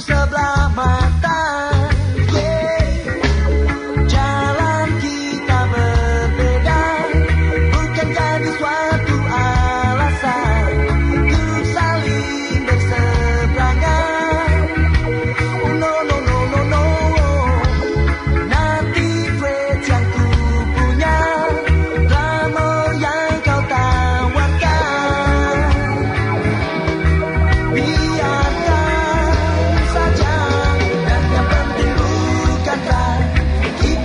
sebelah mata.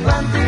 Atlántico.